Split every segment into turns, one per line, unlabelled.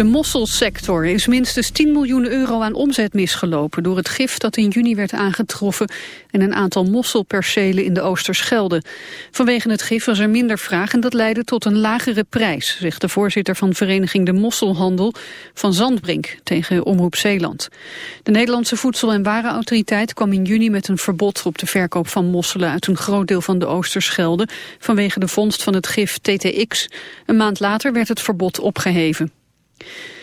De mosselsector is minstens 10 miljoen euro aan omzet misgelopen... door het gif dat in juni werd aangetroffen... en een aantal mosselpercelen in de Oosterschelde. Vanwege het gif was er minder vraag en dat leidde tot een lagere prijs... zegt de voorzitter van Vereniging de Mosselhandel van Zandbrink tegen Omroep Zeeland. De Nederlandse Voedsel- en Warenautoriteit kwam in juni met een verbod... op de verkoop van mosselen uit een groot deel van de Oosterschelde... vanwege de vondst van het gif TTX. Een maand later werd het verbod opgeheven.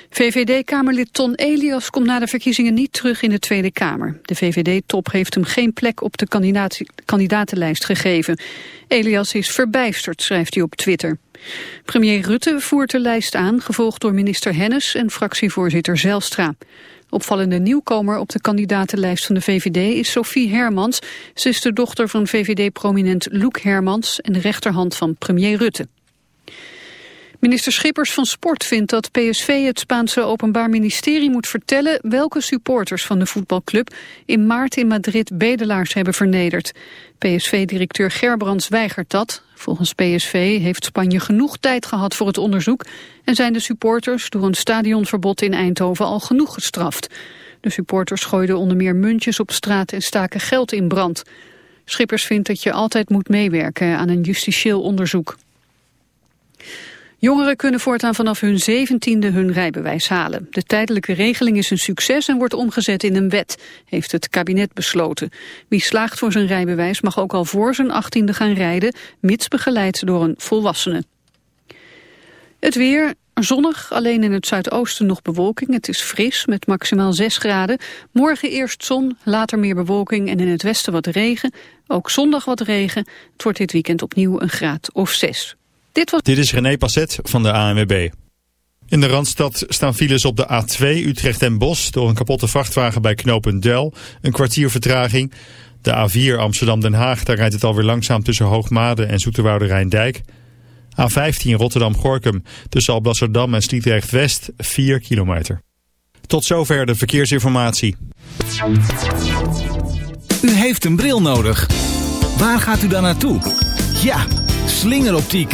VVD-kamerlid Ton Elias komt na de verkiezingen niet terug in de Tweede Kamer. De VVD-top heeft hem geen plek op de kandidatenlijst gegeven. Elias is verbijsterd, schrijft hij op Twitter. Premier Rutte voert de lijst aan, gevolgd door minister Hennis en fractievoorzitter Zelstra. Opvallende nieuwkomer op de kandidatenlijst van de VVD is Sophie Hermans. Ze is de dochter van VVD-prominent Loek Hermans en de rechterhand van premier Rutte. Minister Schippers van Sport vindt dat PSV het Spaanse Openbaar Ministerie moet vertellen welke supporters van de voetbalclub in maart in Madrid bedelaars hebben vernederd. PSV-directeur Gerbrands weigert dat. Volgens PSV heeft Spanje genoeg tijd gehad voor het onderzoek en zijn de supporters door een stadionverbod in Eindhoven al genoeg gestraft. De supporters gooiden onder meer muntjes op straat en staken geld in brand. Schippers vindt dat je altijd moet meewerken aan een justitieel onderzoek. Jongeren kunnen voortaan vanaf hun zeventiende hun rijbewijs halen. De tijdelijke regeling is een succes en wordt omgezet in een wet, heeft het kabinet besloten. Wie slaagt voor zijn rijbewijs mag ook al voor zijn achttiende gaan rijden, mits begeleid door een volwassene. Het weer, zonnig, alleen in het zuidoosten nog bewolking. Het is fris, met maximaal 6 graden. Morgen eerst zon, later meer bewolking en in het westen wat regen. Ook zondag wat regen. Het wordt dit weekend opnieuw een graad of 6.
Dit, was... Dit is René Passet van de ANWB. In de Randstad staan files op de A2 Utrecht en Bos... door een kapotte vrachtwagen bij knooppunt Del. Een kwartier vertraging. De A4 Amsterdam-Den Haag, daar rijdt het alweer langzaam... tussen Hoogmade en Zoeterwoude Rijndijk. A15 Rotterdam-Gorkum tussen Alblasserdam en Sliedrecht-West 4 kilometer. Tot zover de verkeersinformatie.
U heeft een bril nodig. Waar gaat u dan naartoe? Ja, slingeroptiek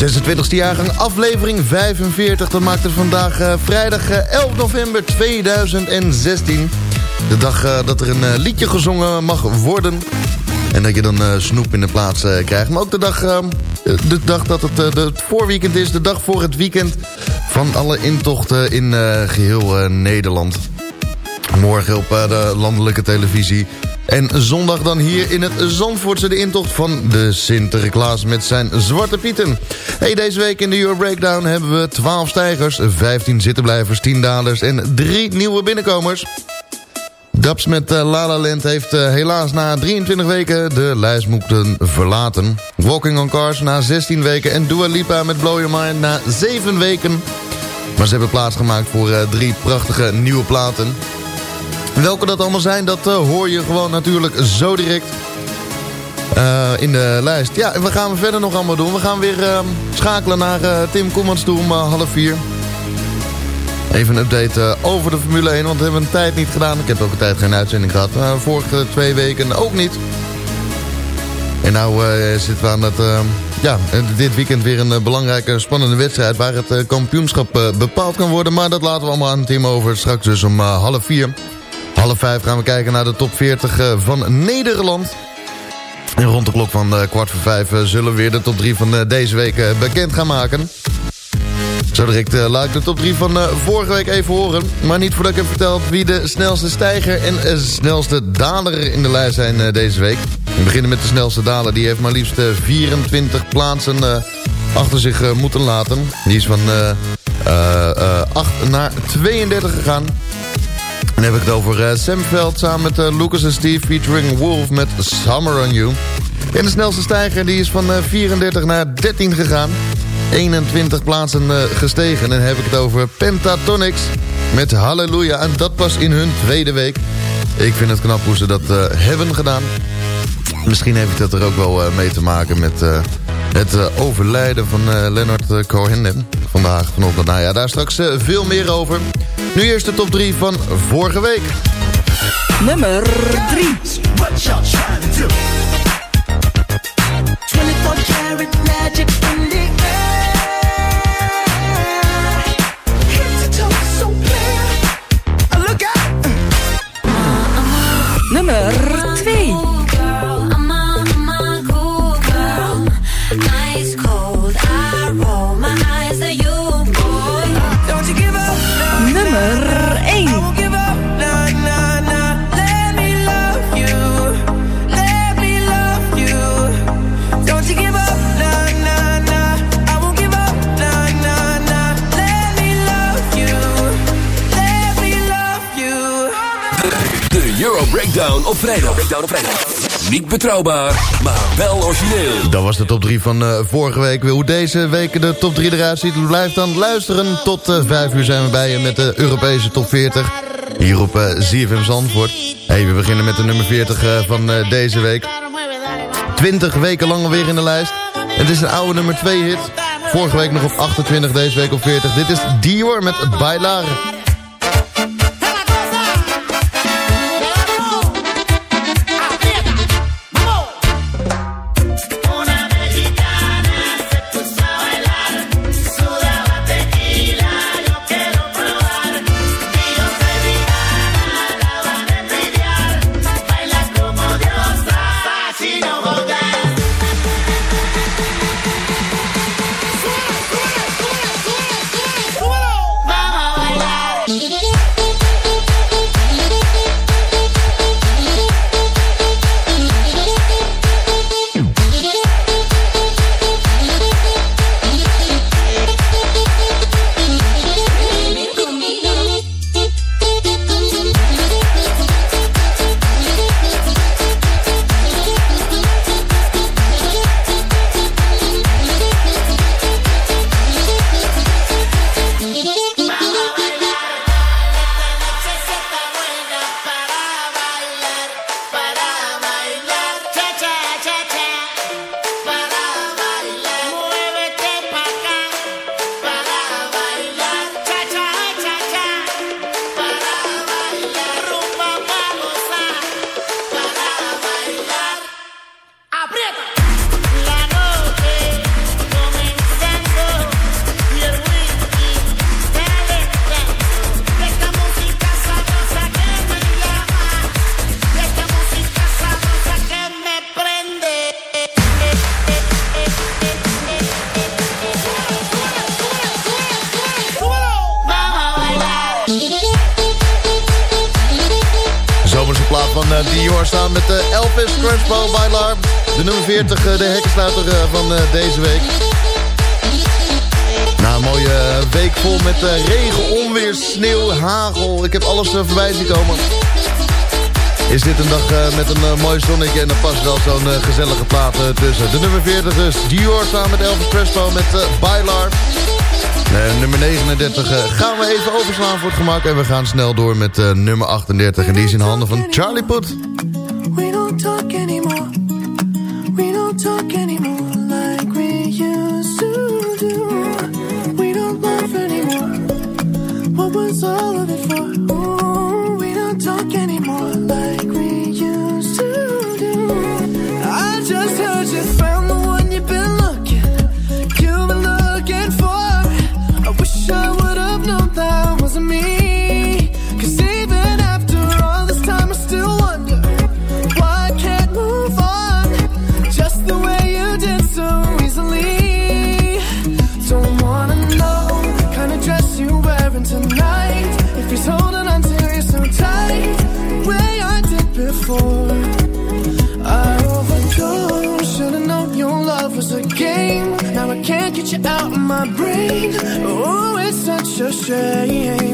26e jaargang, aflevering 45. Dat maakt het vandaag uh, vrijdag uh, 11 november 2016. De dag uh, dat er een liedje gezongen mag worden. En dat je dan snoep in de plaats krijgt. Maar ook de dag, de dag dat het, het voorweekend is. De dag voor het weekend van alle intochten in geheel Nederland. Morgen op de landelijke televisie. En zondag dan hier in het Zandvoortse de intocht van de Sinterklaas met zijn Zwarte Pieten. Hey, deze week in de Euro Breakdown hebben we 12 stijgers, 15 zittenblijvers, 10 dalers en 3 nieuwe binnenkomers. Daps met uh, La La Land heeft uh, helaas na 23 weken de lijst moeten verlaten. Walking on Cars na 16 weken en Dua Lipa met Blow Your Mind na 7 weken. Maar ze hebben plaatsgemaakt voor uh, drie prachtige nieuwe platen. Welke dat allemaal zijn, dat uh, hoor je gewoon natuurlijk zo direct uh, in de lijst. Ja, en we gaan we verder nog allemaal doen. We gaan weer uh, schakelen naar Tim Kommans toe om half vier. Even een update over de Formule 1, want we hebben een tijd niet gedaan. Ik heb ook een tijd geen uitzending gehad. vorige twee weken ook niet. En nou zitten we aan het... ja, dit weekend weer een belangrijke, spannende wedstrijd... waar het kampioenschap bepaald kan worden. Maar dat laten we allemaal aan team over. Straks dus om half vier. Half vijf gaan we kijken naar de top 40 van Nederland. En rond de klok van kwart voor vijf zullen we weer de top 3 van deze week bekend gaan maken. Zo direct laat ik de top 3 van vorige week even horen. Maar niet voordat ik heb verteld wie de snelste stijger en snelste daler in de lijst zijn deze week. We beginnen met de snelste daler. Die heeft maar liefst 24 plaatsen achter zich moeten laten. Die is van 8 naar 32 gegaan. Dan heb ik het over uh, Sam Veld samen met uh, Lucas en Steve featuring Wolf met Summer on You. En de snelste stijger die is van uh, 34 naar 13 gegaan. 21 plaatsen gestegen. En dan heb ik het over Pentatonix met Halleluja. En dat pas in hun tweede week. Ik vind het knap hoe ze dat hebben gedaan. Misschien heeft dat er ook wel mee te maken met het overlijden van Leonard Cohen. Vandaag, vanochtend. Nou ja, daar straks veel meer over. Nu eerst de top 3 van vorige week.
Nummer 3. What y'all trying to do? 24 karat magic
Breakdown op vrijdag. Breakdown op vrijdag. Niet betrouwbaar, maar wel origineel.
Dat was de top 3 van uh, vorige week. Hoe deze week de top 3 eruit ziet, blijf dan luisteren. Tot uh, 5 uur zijn we bij je met de Europese top 40. Hier op uh, ZFM Zandvoort. Hey, we beginnen met de nummer 40 uh, van deze week. 20 weken lang alweer in de lijst. Het is een oude nummer 2 hit. Vorige week nog op 28, deze week op 40. Dit is Dior met bailar. Nummer 40, uh, de hekkensluiter van deze week. Na een mooie week vol met regen, onweer, sneeuw, hagel. Ik heb alles voorbij zien komen. Is dit een dag met een mooi zonnetje en dan past wel zo'n gezellige plaat tussen. De nummer 40 dus Dior samen met Elvis Crespo met Bailar. Uh, nummer 39 uh, gaan we even overslaan voor het gemak. En we gaan snel door met nummer 38. En die is in handen van Charlie Put.
We don't talk anymore.
strange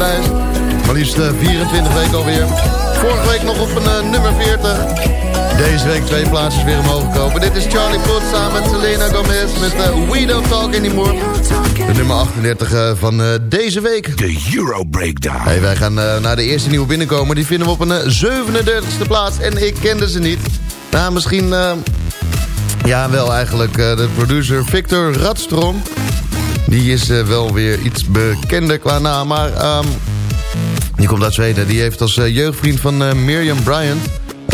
uh, in de lijst. Maar liefst uh, 24 weken alweer. Vorige week nog op een uh, nummer 40. Deze week twee plaatsjes weer omhoog gekomen. Dit is Charlie Puth samen met Selena Gomez met uh, We Don't Talk Anymore. De nummer 38 uh, van deze week.
De Euro Breakdown.
Hey, wij gaan naar de eerste nieuwe binnenkomen. Die vinden we op een 37e plaats. En ik kende ze niet. Nou, misschien... ja, wel eigenlijk de producer Victor Radstrom. Die is wel weer iets bekender qua naam. Maar um, die komt uit Zweden. Die heeft als jeugdvriend van Miriam Bryant...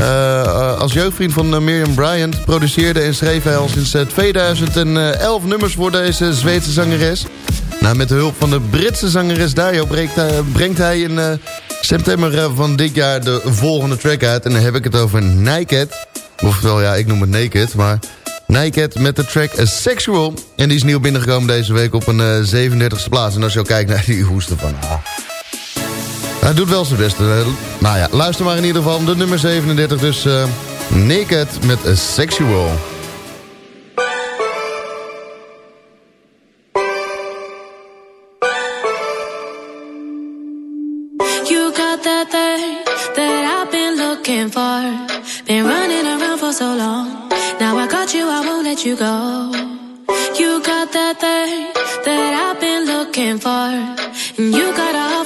Uh, uh, als jeugdvriend van uh, Miriam Bryant produceerde en schreef hij al sinds 2011 nummers voor deze Zweedse zangeres. Nou, met de hulp van de Britse zangeres Dario brengt hij, brengt hij in september van dit jaar de volgende track uit. En dan heb ik het over Naked. Oftewel, ja, ik noem het Naked, maar... Naked met de track A Sexual. En die is nieuw binnengekomen deze week op een eh, 37e plaats. En als je al kijkt naar die hoesten van... Ah. Hij doet wel zijn best. Eh, nou ja, luister maar in ieder geval de nummer 37. Dus uh, Naked met Sexual.
You got that that I've been looking for. Been running around for so long. Without you, I won't let you go. You got that thing that I've been looking for, and you got all.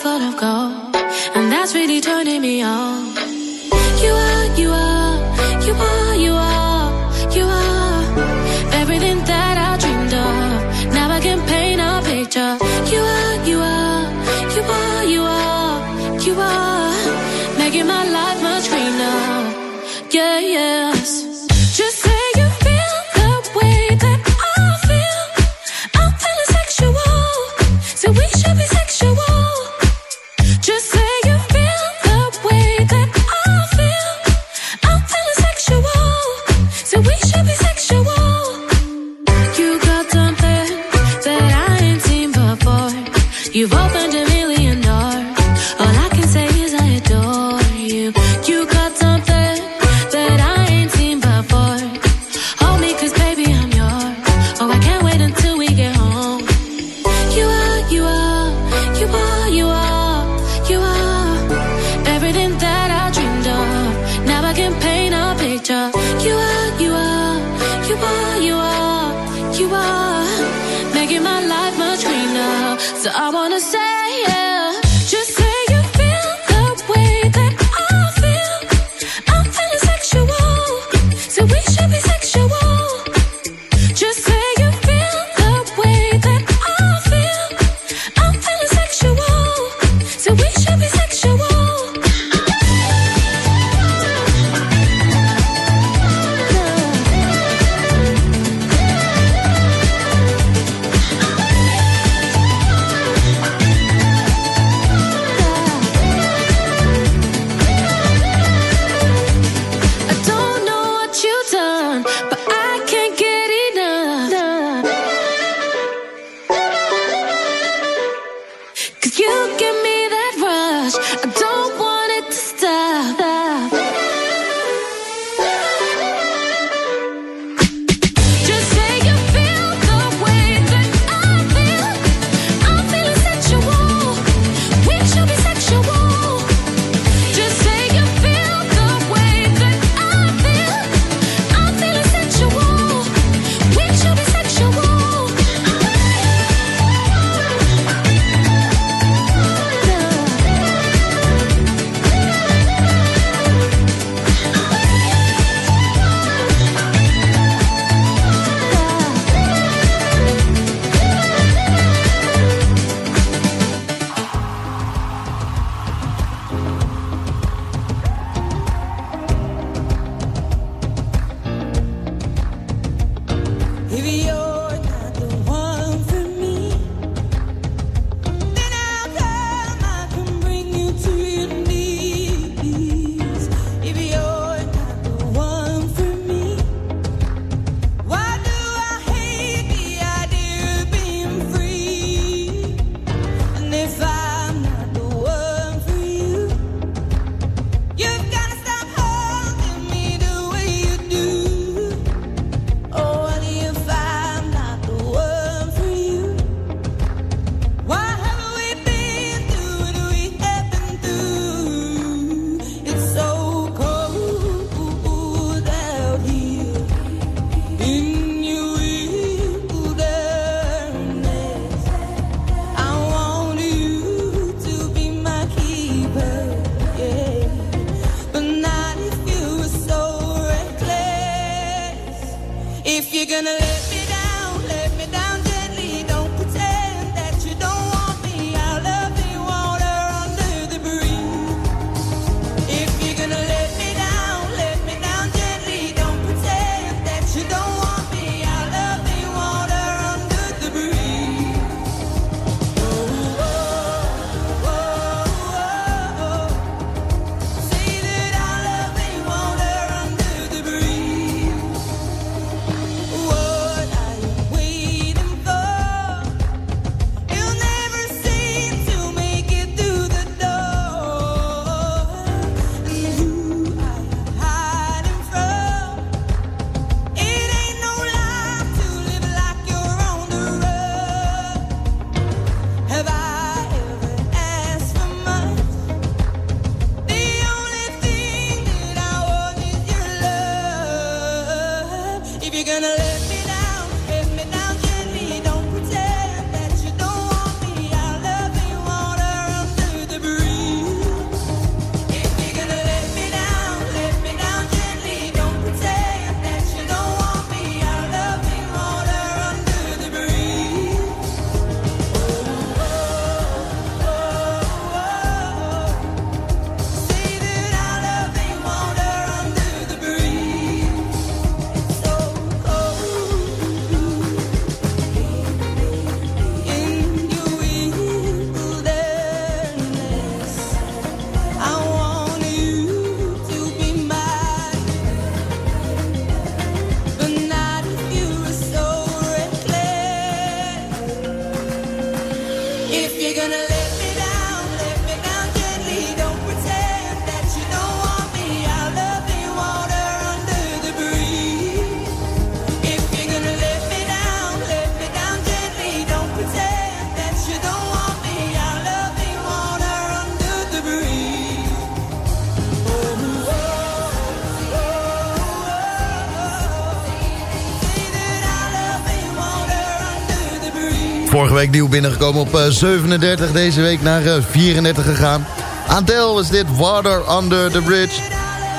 Vorige week nieuw binnengekomen op 37, deze week naar 34 gegaan. Adele was dit, Water Under the Bridge.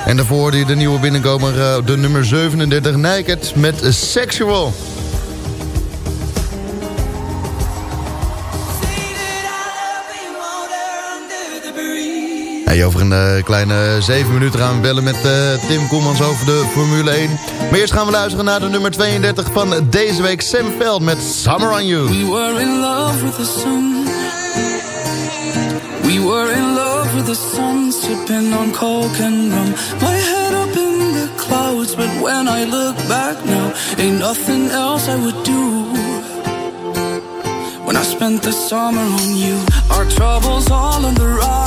En daarvoor die de nieuwe binnenkomer, de nummer 37, Naked met Sexual. Over een uh, kleine 7 minuten gaan we bellen met uh, Tim Koemans over de Formule 1. Maar eerst gaan we luisteren naar de nummer 32 van deze week. Sam Veld met Summer on You.
We were in love with the sun. We were in love with the sun. Sipping on coke and rum. My head up in the clouds. But when I look back now. Ain't nothing else I would do. When I spent the summer on you. Our troubles all on the rise.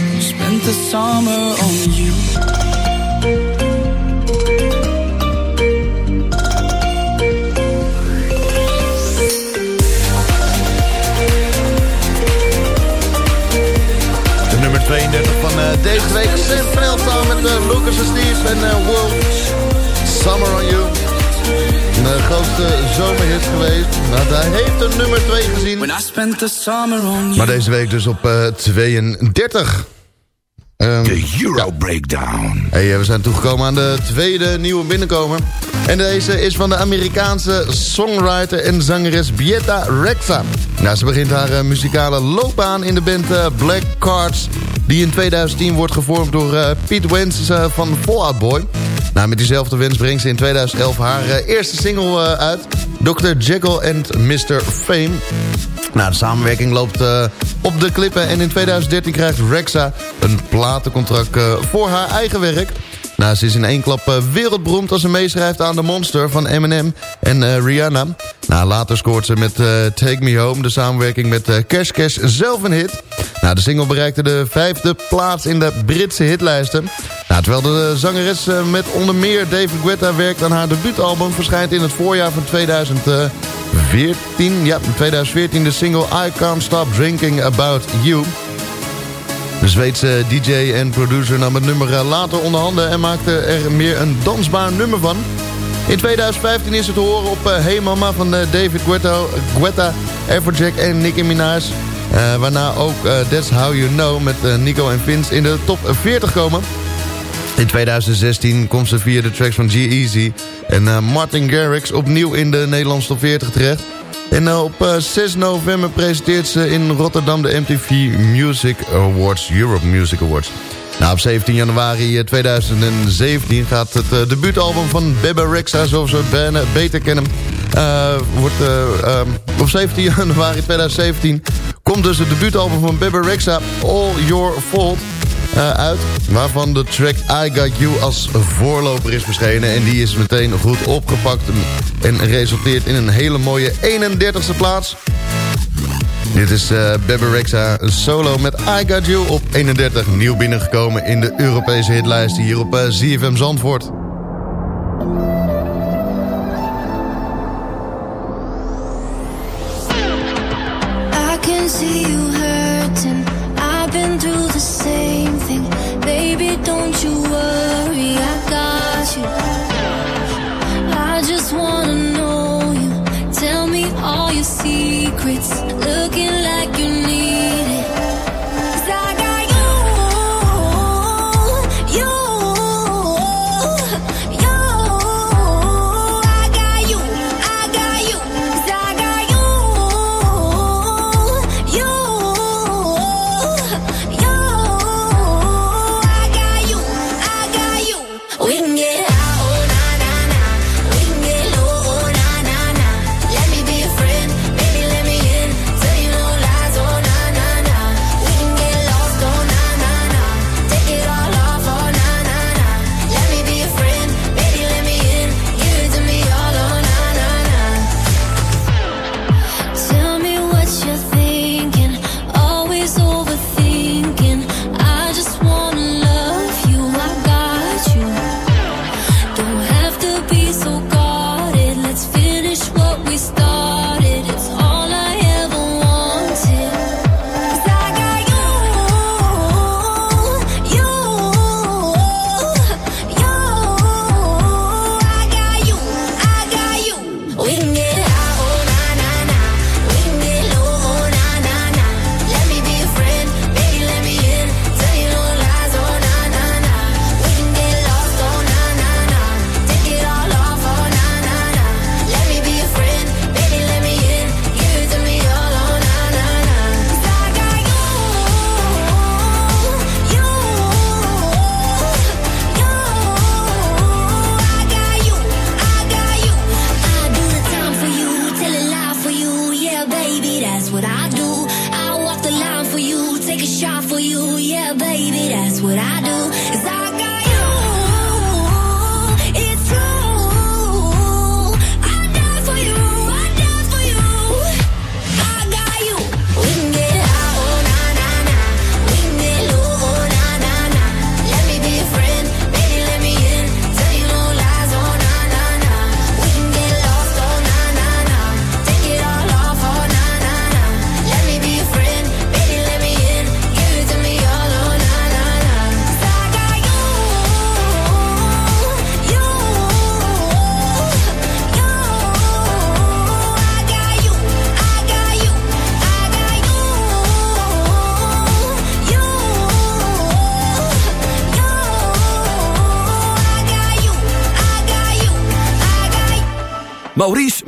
the summer on you.
De nummer 32 van uh, deze week. Sam Veld samen met uh, Lucas en Steve en uh, Wolf. Summer on You. De grootste zomerhit geweest. Nou, hij heeft een nummer 2 gezien. Maar deze week dus op uh, 32. Um,
de Euro Breakdown.
Hey, we zijn toegekomen aan de tweede nieuwe binnenkomer. En deze is van de Amerikaanse songwriter en zangeres Bietta Rexa. Nou, ze begint haar uh, muzikale loopbaan in de band uh, Black Cards... die in 2010 wordt gevormd door uh, Pete Wentz van Fallout Boy. Nou, met diezelfde wens brengt ze in 2011 haar eerste single uit... Dr. Jekyll and Mr. Fame. Nou, de samenwerking loopt uh, op de klippen en in 2013 krijgt Rexa een platencontract uh, voor haar eigen werk. Nou, ze is in één klap uh, wereldberoemd als ze meeschrijft aan The Monster van Eminem en Rihanna. Nou, later scoort ze met Take Me Home, de samenwerking met Cash Cash, zelf een hit. Nou, de single bereikte de vijfde plaats in de Britse hitlijsten. Nou, terwijl de zangeres met onder meer David Guetta werkt aan haar debuutalbum... verschijnt in het voorjaar van 2014, ja, 2014 de single I Can't Stop Drinking About You... De Zweedse DJ en producer nam het nummer later onder handen... en maakte er meer een dansbaar nummer van. In 2015 is het te horen op Hey Mama van David Guetta, Guetta Everjack en Nicki Minaj... Waarna ook That's How You Know met Nico en Vince in de top 40 komen. In 2016 komt ze via de tracks van G-Eazy en Martin Garrix opnieuw in de Nederlandse top 40 terecht. En op 6 november presenteert ze in Rotterdam de MTV Music Awards, Europe Music Awards. Nou, op 17 januari 2017 gaat het debuutalbum van Bebe Rexha, zoals we het beter kennen, wordt, um, op 17 januari 2017 komt dus het debuutalbum van Bebe Rexha, All Your Fault, uit. Waarvan de track I Got You als voorloper is verschenen. En die is meteen goed opgepakt en resulteert in een hele mooie 31ste plaats. Dit is uh, Bebe Rexha solo met I Got You op 31. Nieuw binnengekomen in de Europese hitlijst hier op ZFM Zandvoort.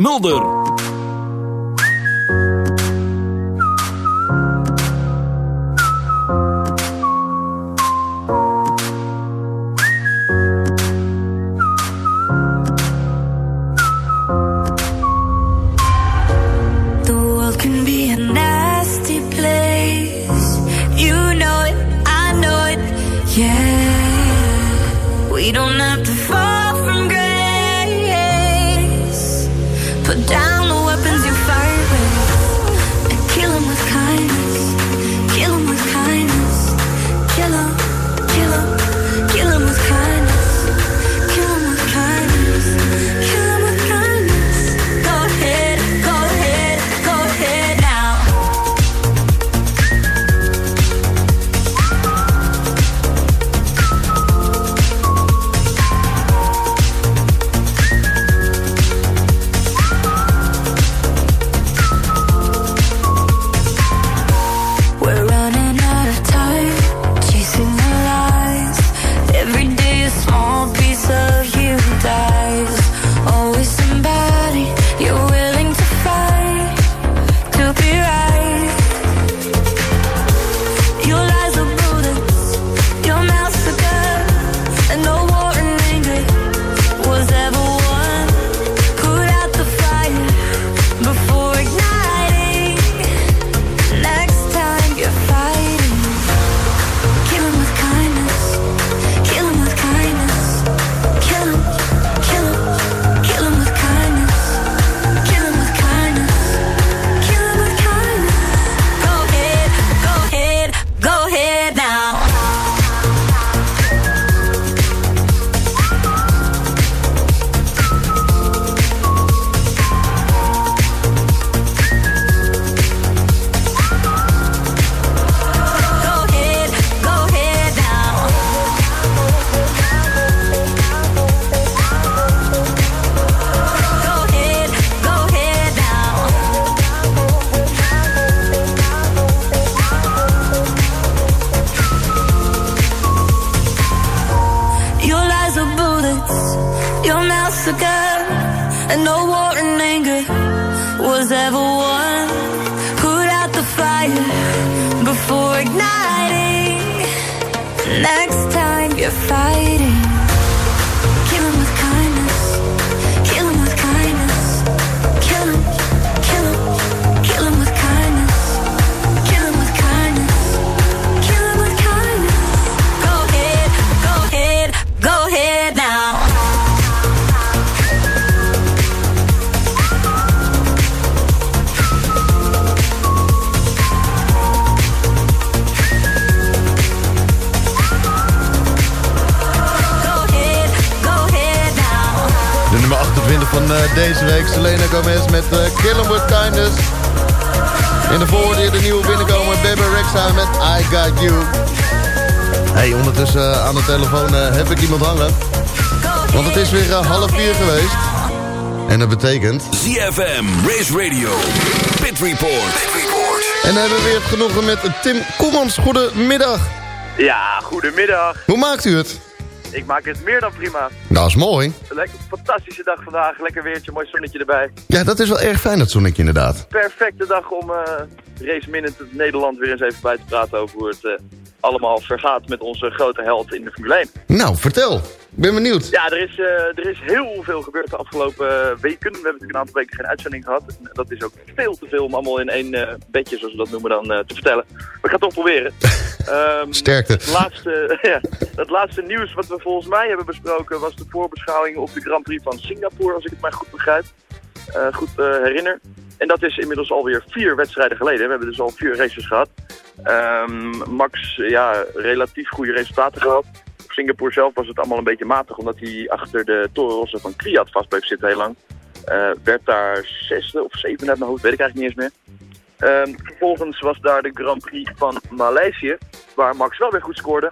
Mulder.
Deze week, Selena Gomez met eh, Kill 'em with Kindness. In de voordeel de nieuwe binnenkomer, Bebe Rexha met I Got You. Hey, ondertussen eh, aan de telefoon eh, heb ik iemand hangen. Want het is weer eh, half vier geweest. En dat betekent...
ZFM, Race Radio, Pit Report.
En dan hebben we weer het genoegen met Tim Koemans. Goedemiddag.
Ja, goedemiddag.
Hoe maakt u het?
Ik maak het meer dan prima.
Dat is mooi.
Lekker fantastische dag vandaag. Lekker weertje, mooi zonnetje erbij.
Ja, dat is wel erg fijn, dat zonnetje inderdaad.
Perfecte dag om eh race minute Nederland weer eens even bij te praten over hoe het eh, allemaal vergaat met onze grote held in de Formule 1.
Nou, vertel. Ik ben benieuwd.
Ja, er is, eh, er is heel veel gebeurd de afgelopen eh, weken. We hebben natuurlijk een aantal weken geen uitzending gehad. En dat is ook veel te veel om allemaal in één eh, bedje, zoals we dat noemen, dan te vertellen. Maar ik ga het toch proberen. Ehm,
Sterkte.
Het laatste, ja, het laatste nieuws wat we volgens mij hebben besproken was de voorbeschouwing op de Grand Prix van Singapore, als ik het maar goed begrijp. Goed eh, herinner. En dat is inmiddels alweer vier wedstrijden geleden. We hebben dus al vier races gehad. Ehm, Max, ja, relatief goede resultaten gehad. Singapore zelf was het allemaal een beetje matig, omdat hij achter de Toro Rosso van Kwiat vast bleef zitten heel lang. Eh, werd daar zesde of zevende uit mijn hoofd, weet ik eigenlijk niet eens meer. Ehm, vervolgens was daar de Grand Prix van Maleisië, waar Max wel weer goed scoorde.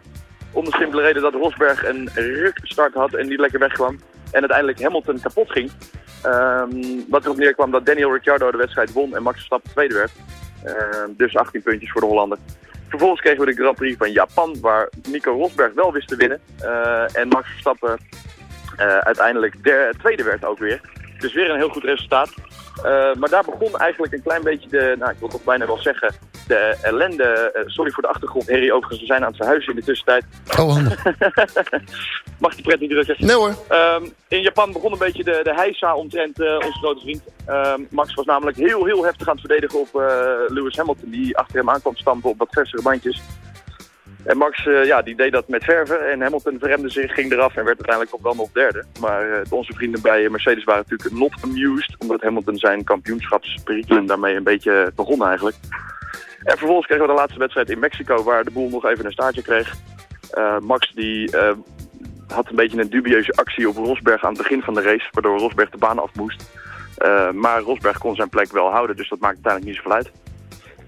Om de simpele reden dat Rosberg een rukstart had en niet lekker wegkwam. En uiteindelijk Hamilton kapot ging. Ehm, wat erop neerkwam dat Daniel Ricciardo de wedstrijd won en Max Verstappen tweede werd. Ehm, dus 18 puntjes voor de Hollander. Vervolgens kregen we de Grand Prix van Japan, waar Nico Rosberg wel wist te winnen. Eh, en Max Verstappen eh, uiteindelijk der, tweede werd ook weer. Dus weer een heel goed resultaat. Eh, maar daar begon eigenlijk een klein beetje de, nou ik wil toch bijna wel zeggen, de ellende. Eh, sorry voor de achtergrond, Harry, overigens, we zijn aan het verhuizen in de tussentijd.
Oh, handig.
Mag die pret niet drukken?
Nee hoor.
Ehm, in Japan begon een beetje de, de heisa omtrent eh, onze grote vriend. Ehm, Max was namelijk heel, heel heftig aan het verdedigen op eh, Lewis Hamilton, die achter hem aankwam stampen op wat versere bandjes. En Max ja, die deed dat met verven en Hamilton verremde zich, ging eraf en werd uiteindelijk ook wel nog derde. Maar onze vrienden bij Mercedes waren natuurlijk not amused, omdat Hamilton zijn kampioenschapsperikelen daarmee een beetje begon eigenlijk. En vervolgens kregen we de laatste wedstrijd in Mexico, waar de boel nog even een staartje kreeg. Eh, Max die eh, had een beetje een dubieuze actie op Rosberg aan het begin van de race, waardoor Rosberg de baan af moest. Eh, maar Rosberg kon zijn plek wel houden, dus dat maakt uiteindelijk niet zoveel uit.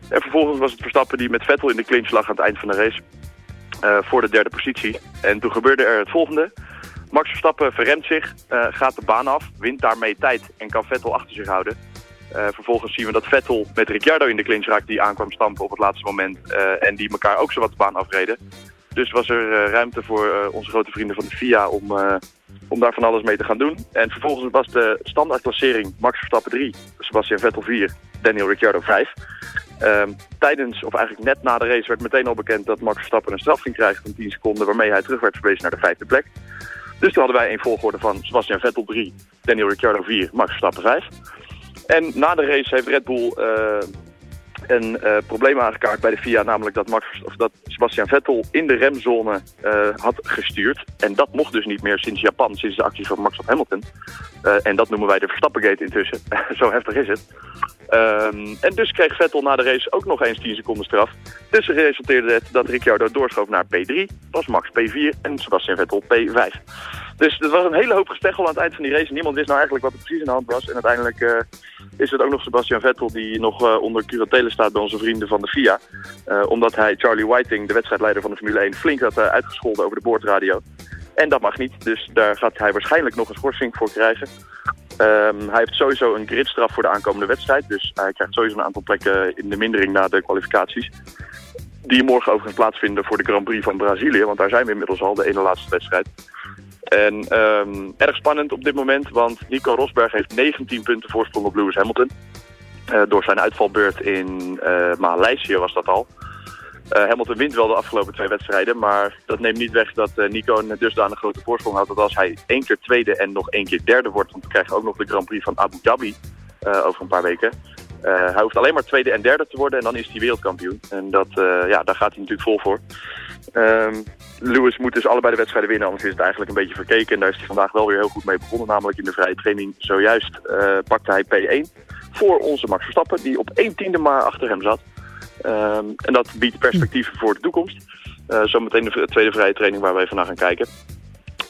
En vervolgens was het Verstappen die met Vettel in de clinch lag aan het eind van de race. voor de derde positie. En toen gebeurde er het volgende. Max Verstappen verremt zich, gaat de baan af, wint daarmee tijd en kan Vettel achter zich houden. Eh, vervolgens zien we dat Vettel met Ricciardo in de clinch raakt die aankwam stampen op het laatste moment. eh, en die elkaar ook zo wat de baan afreden. Dus was er eh, ruimte voor onze grote vrienden van de FIA om, om daar van alles mee te gaan doen. En vervolgens was de standaardklassering Max Verstappen 3, Sebastian Vettel 4, Daniel Ricciardo 5. Ehm, tijdens, of eigenlijk net na de race, werd meteen al bekend dat Max Verstappen een straf ging krijgen van 10 seconden, waarmee hij terug werd verwezen naar de vijfde plek. Dus toen hadden wij een volgorde van Sebastian Vettel 3, Daniel Ricciardo 4, Max Verstappen 5. En na de race heeft Red Bull eh, een eh, probleem aangekaart bij de FIA, namelijk dat, Max, of dat Sebastian Vettel in de remzone eh, had gestuurd. En dat mocht dus niet meer sinds Japan, sinds de actie van Max Hamilton. Eh, en dat noemen wij de Verstappengate intussen. Zo heftig is het. Ehm, en dus kreeg Vettel na de race ook nog eens 10 seconden straf. Dus resulteerde het dat Ricciardo doorschoof naar P3, was Max P4 en Sebastian Vettel P5. Dus het was een hele hoop gesteggel aan het eind van die race. Niemand wist nou eigenlijk wat er precies in de hand was. En uiteindelijk eh, is het ook nog Sebastian Vettel die nog eh, onder curatele staat bij onze vrienden van de FIA. Omdat hij Charlie Whiting, de wedstrijdleider van de Formule 1, flink had uitgescholden over de boordradio. En dat mag niet, dus daar gaat hij waarschijnlijk nog een schorsing voor krijgen. Ehm, hij heeft sowieso een gridstraf voor de aankomende wedstrijd. Dus hij krijgt sowieso een aantal plekken in de mindering na de kwalificaties. Die morgen overigens plaatsvinden voor de Grand Prix van Brazilië. Want daar zijn we inmiddels al, de ene laatste wedstrijd. En ehm, erg spannend op dit moment, want Nico Rosberg heeft 19 punten voorsprong op Lewis Hamilton. Eh, door zijn uitvalbeurt in uh, Maleisië was dat al. Uh, Hamilton wint wel de afgelopen twee wedstrijden, maar dat neemt niet weg dat uh, Nico een dusdanig grote voorsprong had. Dat als hij één keer tweede en nog één keer derde wordt, want we krijgen ook nog de Grand Prix van Abu Dhabi uh, over een paar weken. hij hoeft alleen maar tweede en derde te worden en dan is hij wereldkampioen. En dat, ja, daar gaat hij natuurlijk vol voor. Um, Lewis moet dus allebei de wedstrijden winnen, anders is het eigenlijk een beetje verkeken. En daar is hij vandaag wel weer heel goed mee begonnen, namelijk in de vrije training. Zojuist pakte hij P1 voor onze Max Verstappen, die op één tiende maar achter hem zat. Um, en dat biedt perspectieven voor de toekomst. Uh, zometeen de tweede vrije training waar wij vandaag gaan kijken.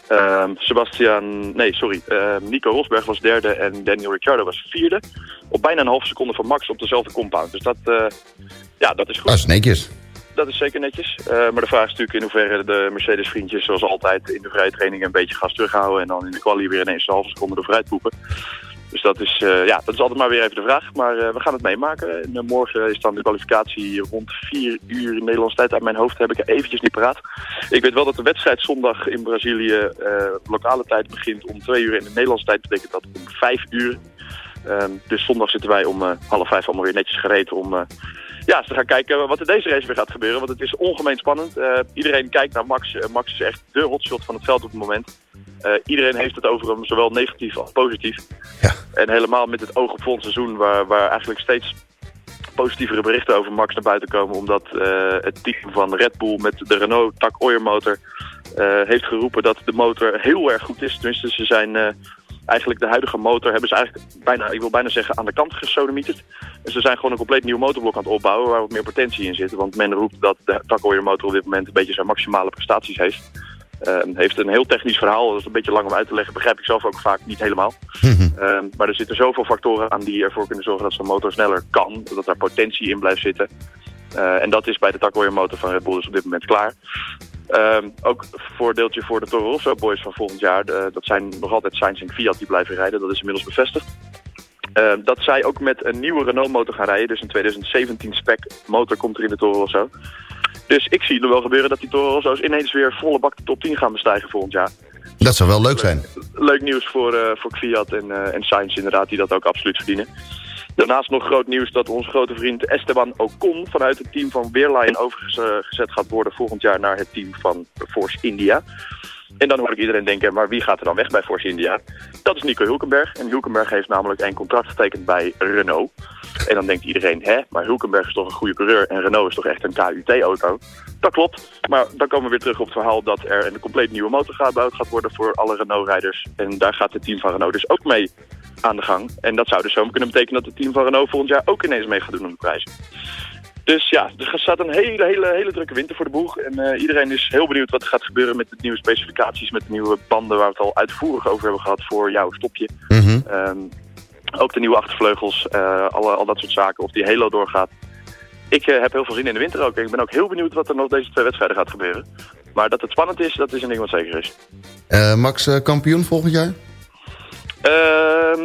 Um, Sebastian, nee sorry, uh, Nico Rosberg was derde en Daniel Ricciardo was vierde. Op bijna een half seconde van Max op dezelfde compound. Dus dat, uh, ja, dat is goed.
Dat is netjes.
Dat is zeker netjes. maar de vraag is natuurlijk in hoeverre de Mercedes vriendjes zoals altijd in de vrije training een beetje gas terughouden. En dan in de quali weer ineens een halve seconde poepen. Dus dat is, uh, ja, dat is altijd maar weer even de vraag. Maar uh, we gaan het meemaken. En, uh, morgen is dan de kwalificatie rond 4 uur in Nederlandse tijd. Uit mijn hoofd heb ik er eventjes niet paraat. Ik weet wel dat de wedstrijd zondag in Brazilië lokale tijd begint om 2 uur. En in de Nederlandse tijd betekent dat om 5 uur. Um, dus zondag zitten wij om half vijf allemaal weer netjes gereed om ja, te gaan kijken wat er deze race weer gaat gebeuren. Want het is ongemeen spannend. iedereen kijkt naar Max. Max is echt de hotshot van het veld op het moment. Uh, iedereen heeft het over hem, zowel negatief als positief.
Ja.
En helemaal met het oog op volgend seizoen, waar, waar eigenlijk steeds positievere berichten over Max naar buiten komen. Omdat uh, het team van Red Bull met de Renault Tak Oyer motor uh, heeft geroepen dat de motor heel erg goed is. Tenminste, ze zijn eigenlijk de huidige motor hebben ze eigenlijk bijna, ik wil bijna zeggen, aan de kant gesodemieterd. En ze zijn gewoon een compleet nieuw motorblok aan het opbouwen waar wat meer potentie in zit. Want men roept dat de Tak Oyer motor op dit moment een beetje zijn maximale prestaties heeft. Uh, heeft een heel technisch verhaal, dat is een beetje lang om uit te leggen, begrijp ik zelf ook vaak niet helemaal. uh, maar er zitten zoveel factoren aan die ervoor kunnen zorgen dat zo'n motor sneller kan, dat daar potentie in blijft zitten. Uh, en dat is bij de Takoya motor van Red Bull dus op dit moment klaar. ook voordeeltje voor de Toro Rosso boys van volgend jaar, dat zijn nog altijd Sainz en Fiat die blijven rijden, dat is inmiddels bevestigd. dat zij ook met een nieuwe Renault motor gaan rijden, dus een 2017 spec motor komt er in de Toro Rosso. Dus ik zie er wel gebeuren dat die Toro Rosso's ineens weer volle bak de top 10 gaan bestijgen volgend jaar.
Dat zou wel leuk zijn.
Leuk nieuws voor, uh, voor Fiat en, uh, en Sainz inderdaad, die dat ook absoluut verdienen. Daarnaast nog groot nieuws dat onze grote vriend Esteban Ocon vanuit het team van Weerline overgezet gaat worden volgend jaar naar het team van Force India. En dan hoor ik iedereen denken, maar wie gaat er dan weg bij Force India? Dat is Nico Hulkenberg. En Hulkenberg heeft namelijk een contract getekend bij Renault. En dan denkt iedereen, hè, maar Hulkenberg is toch een goede coureur en Renault is toch echt een KUT-auto? Dat klopt, maar dan komen we weer terug op het verhaal dat er een compleet nieuwe motor gebouwd gaat worden voor alle Renault-rijders. En daar gaat het team van Renault dus ook mee aan de gang. En dat zou dus zo kunnen betekenen dat het team van Renault volgend jaar ook ineens mee gaat doen om de prijzen. Dus ja, er staat een hele, hele, hele drukke winter voor de boeg. En uh, iedereen is heel benieuwd wat er gaat gebeuren met de nieuwe specificaties, met de nieuwe banden waar we het al uitvoerig over hebben gehad voor jouw stopje.
Mm -hmm.
um, ook de nieuwe achtervleugels, uh, alle, al dat soort zaken, of die Halo doorgaat. Ik uh, heb heel veel zin in de winter ook. Ik ben ook heel benieuwd wat er nog deze twee wedstrijden gaat gebeuren. Maar dat het spannend is, dat is een ding wat zeker is.
Max kampioen volgend jaar?
Uh,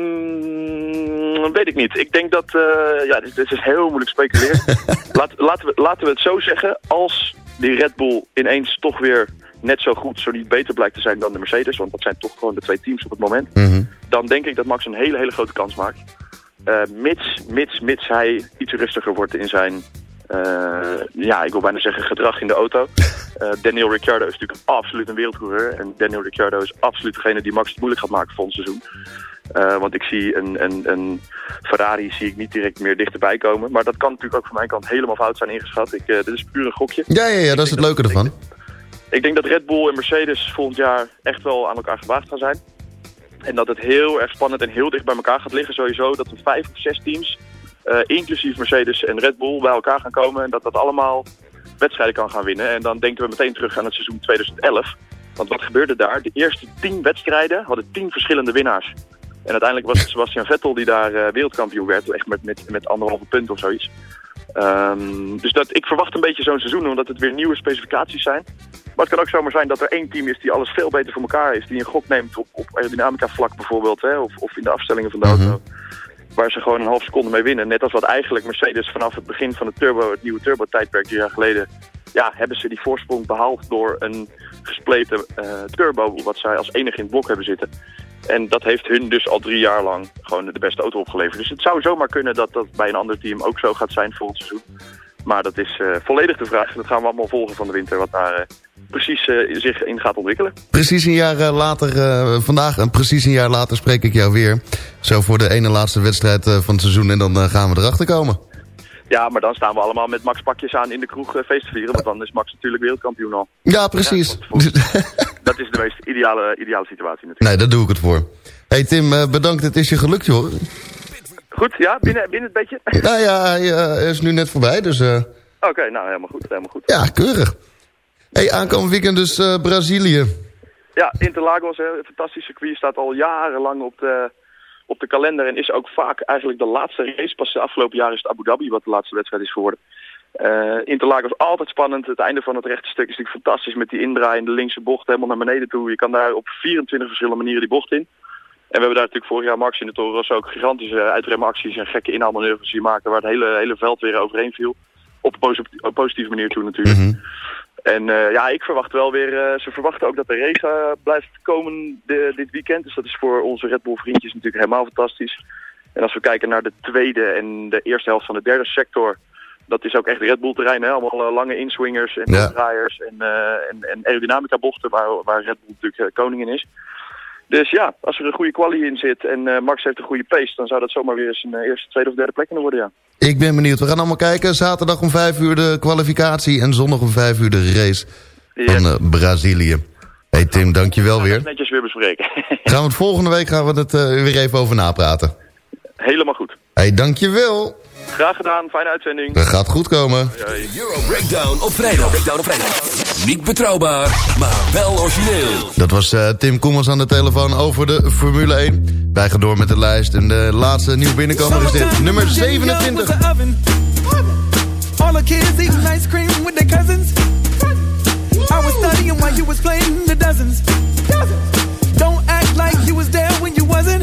weet ik niet. Ik denk dat... Uh, ja, dit, dit, is heel moeilijk speculeren. Laat, laten, we, laten we het zo zeggen. Als die Red Bull ineens toch weer net zo goed, zo niet beter blijkt te zijn dan de Mercedes... want dat zijn toch gewoon de twee teams op het moment...
Mm -hmm.
dan denk ik dat Max een hele, hele grote kans maakt. Uh, mits, mits, mits hij iets rustiger wordt in zijn... Uh, ja, ik wil bijna zeggen gedrag in de auto. Uh, Daniel Ricciardo is natuurlijk absoluut een wereldcoureur. En Daniel Ricciardo is absoluut degene die Max het moeilijk gaat maken volgend seizoen. Want ik zie een, een, een, Ferrari zie ik niet direct meer dichterbij komen. Maar dat kan natuurlijk ook van mijn kant helemaal fout zijn ingeschat. Ik, dit is puur een gokje.
Ja, ja, ja dat is het leuke ervan.
Ik, ik denk dat Red Bull en Mercedes volgend jaar echt wel aan elkaar gewaagd gaan zijn. En dat het heel erg spannend en heel dicht bij elkaar gaat liggen sowieso. Dat er vijf of zes teams uh, inclusief Mercedes en Red Bull bij elkaar gaan komen. En dat dat allemaal wedstrijden kan gaan winnen. En dan denken we meteen terug aan het seizoen 2011. Want wat gebeurde daar? De eerste tien wedstrijden hadden tien verschillende winnaars. En uiteindelijk was het Sebastian Vettel die daar uh, wereldkampioen werd. Echt met, met, met anderhalve punt of zoiets. Um, dus dat, ik verwacht een beetje zo'n seizoen, omdat het weer nieuwe specificaties zijn. Maar het kan ook zomaar zijn dat er één team is die alles veel beter voor elkaar heeft. Die een gok neemt op, op aerodynamica vlak bijvoorbeeld. Hè, of, of in de afstellingen van de auto. Mm -hmm waar ze gewoon een half seconde mee winnen. Net als wat eigenlijk Mercedes vanaf het begin van het, turbo, het nieuwe turbo-tijdperk drie jaar geleden ja, hebben ze die voorsprong behaald door een gespleten eh, turbo, wat zij als enige in het blok hebben zitten. En dat heeft hun dus al drie jaar lang gewoon de beste auto opgeleverd. Dus het zou zomaar kunnen dat dat bij een ander team ook zo gaat zijn volgend seizoen. Maar dat is eh, volledig de vraag. Dat gaan we allemaal volgen van de winter, wat daar eh, precies eh, zich in gaat ontwikkelen.
Precies een jaar eh, later, eh, vandaag en precies een jaar later spreek ik jou weer. Zo voor de ene laatste wedstrijd van het seizoen en dan gaan we erachter komen.
Ja, maar dan staan we allemaal met Max pakjes aan in de kroeg feest te vieren. Want dan is Max natuurlijk wereldkampioen al.
Ja, precies.
Dat is de meest ideale, ideale situatie natuurlijk.
nee, daar doe ik het voor. hey Tim, bedankt. Het is je gelukt, joh.
Goed, ja? Binnen, binnen het bedje?
nou ja, hij is nu net voorbij, dus
Oké, nou helemaal goed, helemaal goed.
ja, keurig. Hey, aankomend weekend dus eh, Brazilië.
Ja, Interlagos, hè, een fantastisch circuit, staat al jarenlang op de, op de kalender en is ook vaak eigenlijk de laatste race. Pas de afgelopen jaar is het Abu Dhabi wat de laatste wedstrijd is geworden. Eh Interlagos altijd spannend. Het einde van het rechte stuk is natuurlijk fantastisch met die indraai in de linkse bocht helemaal naar beneden toe. Je kan daar op 24 verschillende manieren die bocht in. En we hebben daar natuurlijk vorig jaar Max in de Rosso ook gigantische uitremacties en gekke inhaalmanoeuvres zien maken waar het hele, hele veld weer overheen viel. Op een positieve manier toe natuurlijk. En eh, ja, ik verwacht wel weer, eh, ze verwachten ook dat de race eh, blijft komen de- dit weekend. Dus dat is voor onze Red Bull vriendjes natuurlijk helemaal fantastisch. En als we kijken naar de tweede en de eerste helft van de derde sector, dat is ook echt Red Bull terrein. Hè? Allemaal lange inswingers en
Ja.
draaiers en, en, en aerodynamica bochten waar, waar Red Bull natuurlijk eh, koning in is. Dus ja, als er een goede quali in zit en Max heeft een goede pace, dan zou dat zomaar weer eens een eerste, tweede of derde plek kunnen worden, ja.
Ik ben benieuwd. We gaan allemaal kijken. Zaterdag om 5 uur de kwalificatie en zondag om 5 uur de race van eh, Brazilië. hey Tim, dankjewel weer.
Netjes weer bespreken.
Gaan we het volgende week gaan we het eh, weer even over napraten.
Helemaal goed.
hey, dankjewel.
Graag gedaan, fijne uitzending.
Dat gaat goed komen.
Euro Breakdown op vrijdag. Breakdown op vrijdag. Niet betrouwbaar, maar wel origineel.
Dat was eh, Tim Koemans aan de telefoon over de Formule 1. Wij gaan door met de lijst. En de laatste nieuw binnenkomer is dit. Nummer 27.
All the kids eating ah. ice cream with their cousins. I was studying while you was playing the dozens. Don't act like you was there when you wasn't.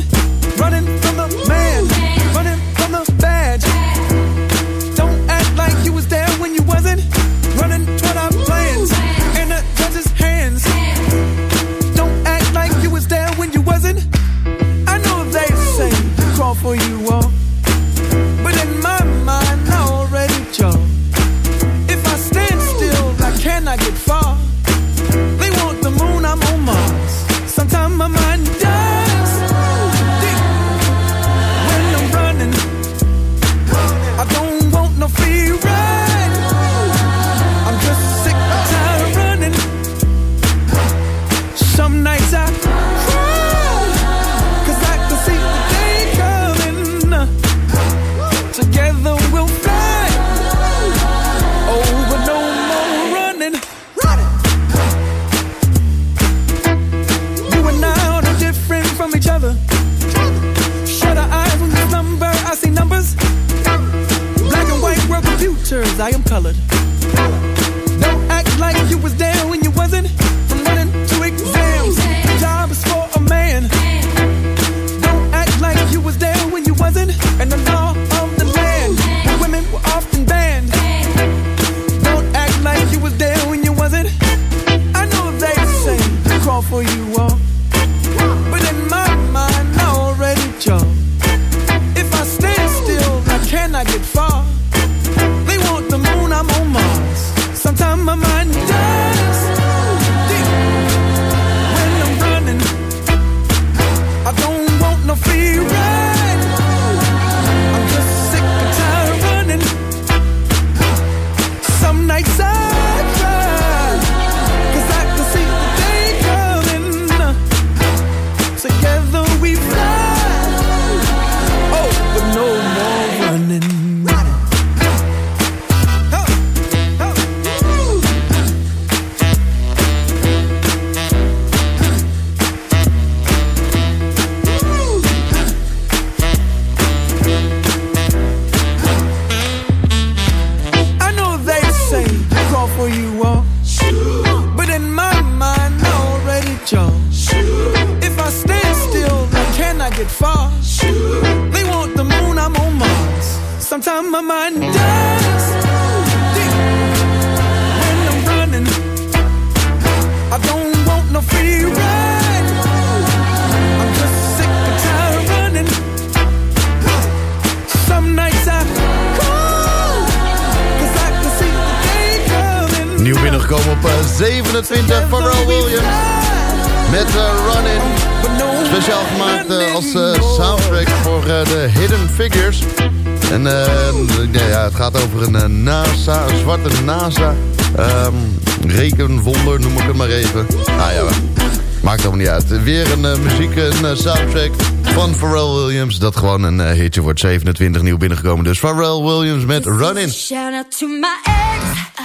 Eh, soundtrack van Pharrell Williams. Dat gewoon een eh, hitje wordt 27 nieuw binnengekomen. Dus Pharrell Williams met Run In.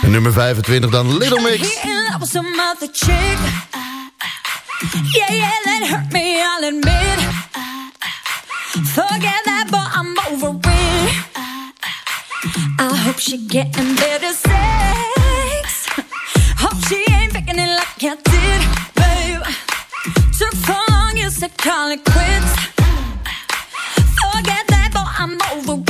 En nummer 25 dan Little Mix.
Yeah, yeah, that hurt me, I'll admit Forget that, but I'm over it I hope she getting better sex Hope she ain't picking it like I did, babe Took from music, call it quits. Forget that, but I'm over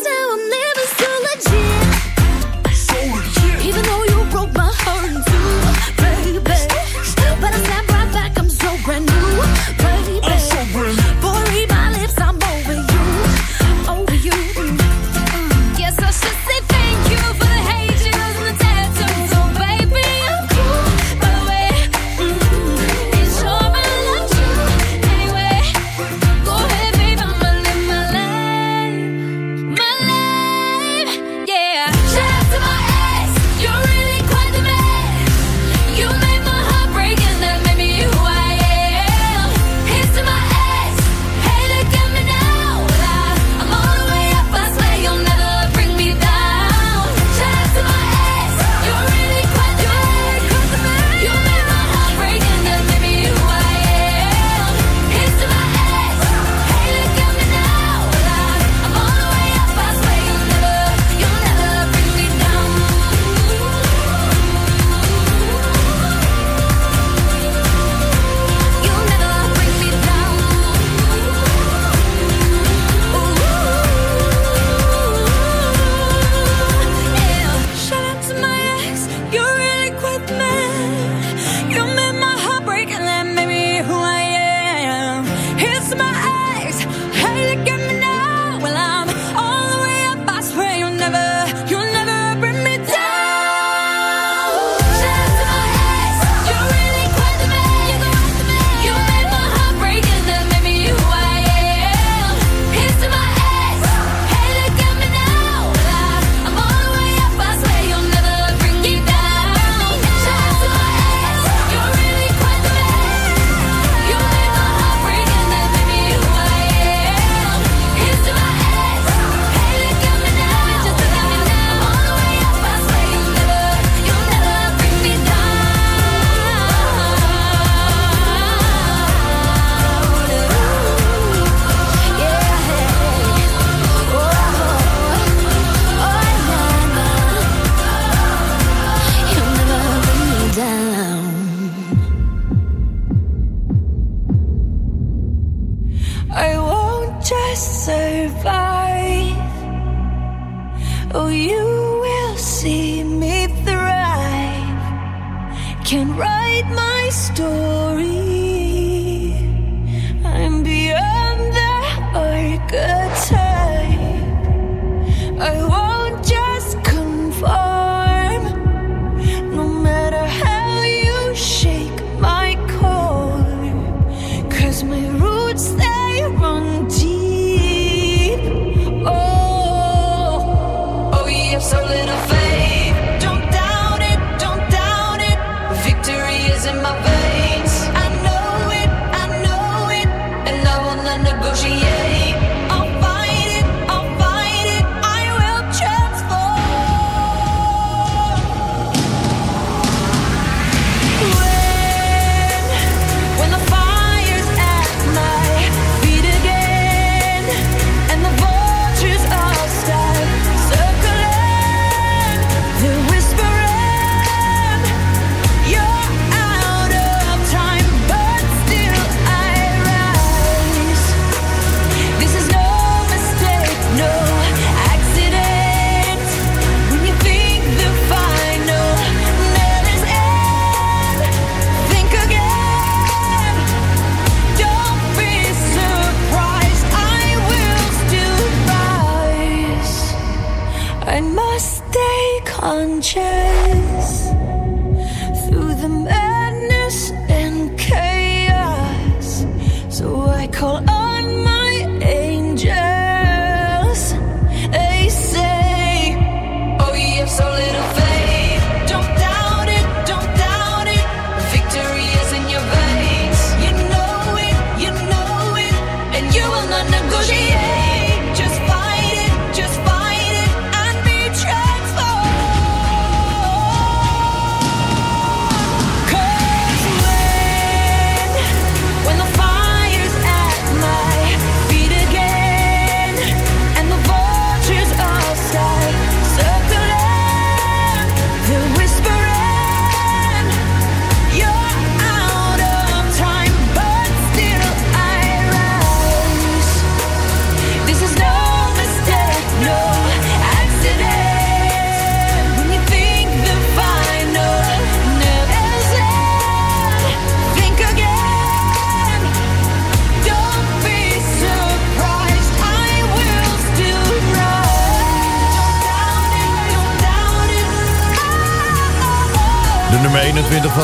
unchained.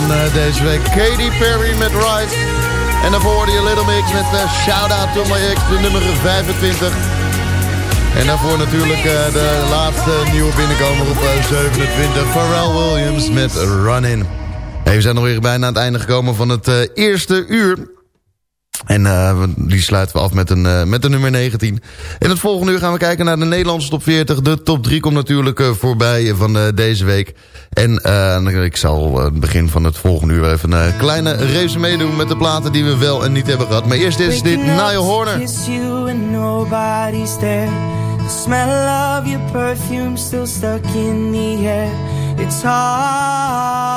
Van eh, deze week. Katy Perry met Rise. En daarvoor hoorde je Little Mix met eh, Shout Out to My Ex, de nummer 25. En daarvoor natuurlijk eh, de laatste nieuwe binnenkomer op eh, 27. Pharrell Williams met Run In. Hey, we zijn nog weer bijna aan het einde gekomen van het eerste uur. En we- die sluiten we af met een, eh, met de nummer 19. In het volgende uur gaan we kijken naar de Nederlandse top 40. De top 3 komt natuurlijk eh, voorbij van deze week. En ik zal het begin van het volgende uur even een kleine resume doen... met de platen die we wel en niet hebben gehad. Maar eerst is dit Niall Horner.
Kiss you and nobody's there. The smell of your perfume still stuck in the air. It's hard.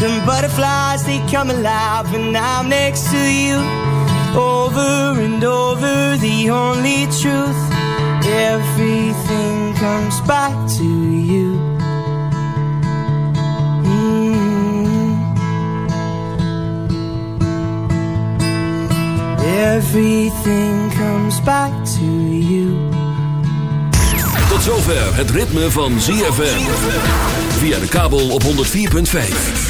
Them butterflies, they come alive when I'm next to you. Over and over, the only truth. Everything comes back to you. Mm-hmm. Everything comes back to you.
Tot zover het ritme van ZFM. Via de kabel op 104.5.